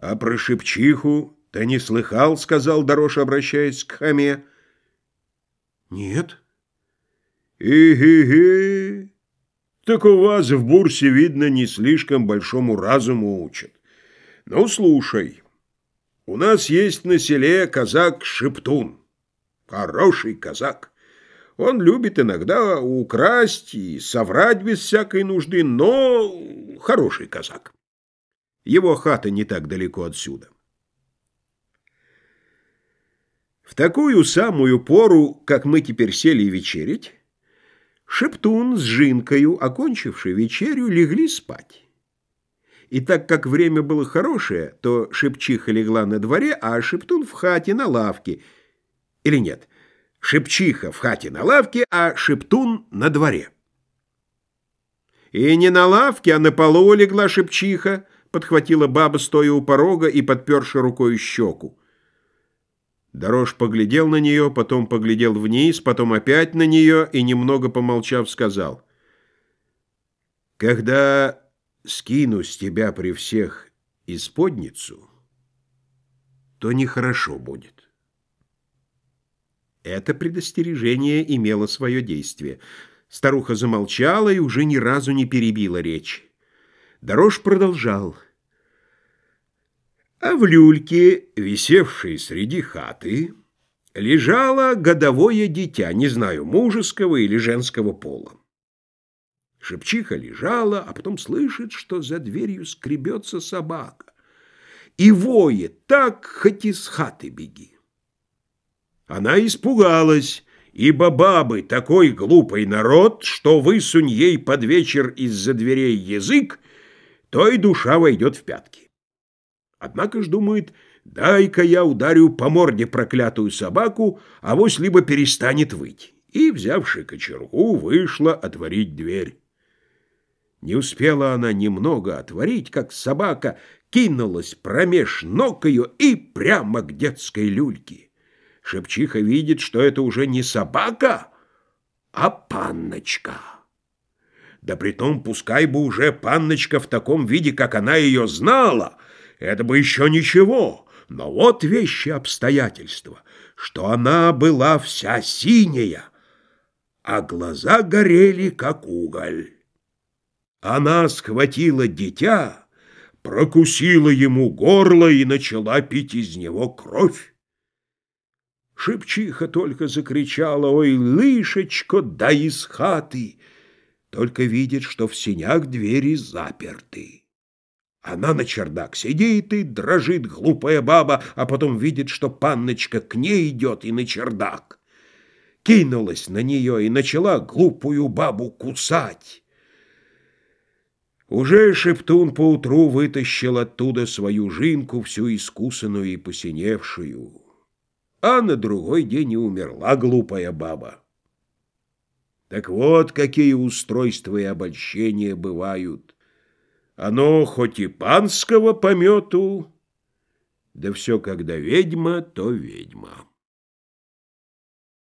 «А про шепчиху ты не слыхал?» — сказал Дорож, обращаясь к хаме. «Нет». «И-ги-ги! Так у вас в бурсе, видно, не слишком большому разуму учат. Ну, слушай, у нас есть на селе казак Шептун. Хороший казак. Он любит иногда украсть и соврать без всякой нужды, но хороший казак». Его хата не так далеко отсюда. В такую самую пору, как мы теперь сели вечерить, Шептун с Жинкою, окончивши вечерю, легли спать. И так как время было хорошее, то Шепчиха легла на дворе, а Шептун в хате на лавке. Или нет, Шепчиха в хате на лавке, а Шептун на дворе. И не на лавке, а на полу легла Шепчиха, подхватила баба, стоя у порога и подперши рукой щеку. Дорож поглядел на нее, потом поглядел вниз, потом опять на нее и, немного помолчав, сказал, «Когда скину с тебя при всех исподницу, то нехорошо будет». Это предостережение имело свое действие. Старуха замолчала и уже ни разу не перебила речь. Дорож продолжал. А в люльке, висевшей среди хаты, лежало годовое дитя, не знаю, мужеского или женского пола. Шепчиха лежала, а потом слышит, что за дверью скребется собака. И воет так, хоть из хаты беги. Она испугалась, ибо бабы такой глупый народ, что высунь ей под вечер из-за дверей язык, то и душа войдет в пятки. Однако ж думает, дай-ка я ударю по морде проклятую собаку, а вось либо перестанет выть. И, взявши кочергу, вышла отворить дверь. Не успела она немного отворить, как собака кинулась промеж ног ее и прямо к детской люльке. Шепчиха видит, что это уже не собака, а панночка. Да притом пускай бы уже панночка в таком виде, как она ее знала, это бы еще ничего. Но вот вещи обстоятельства, что она была вся синяя, а глаза горели, как уголь. Она схватила дитя, прокусила ему горло и начала пить из него кровь. Шепчиха только закричала, «Ой, лышечко, да из хаты!» Только видит, что в синях двери заперты. Она на чердак сидит и дрожит глупая баба, а потом видит, что панночка к ней идет и на чердак. Кинулась на нее и начала глупую бабу кусать. Уже Шептун поутру вытащил оттуда свою жинку, всю искусанную и посиневшую. А на другой день и умерла глупая баба. Так вот, какие устройства и обольщения бывают. Оно хоть и панского помету, да все, когда ведьма, то ведьма.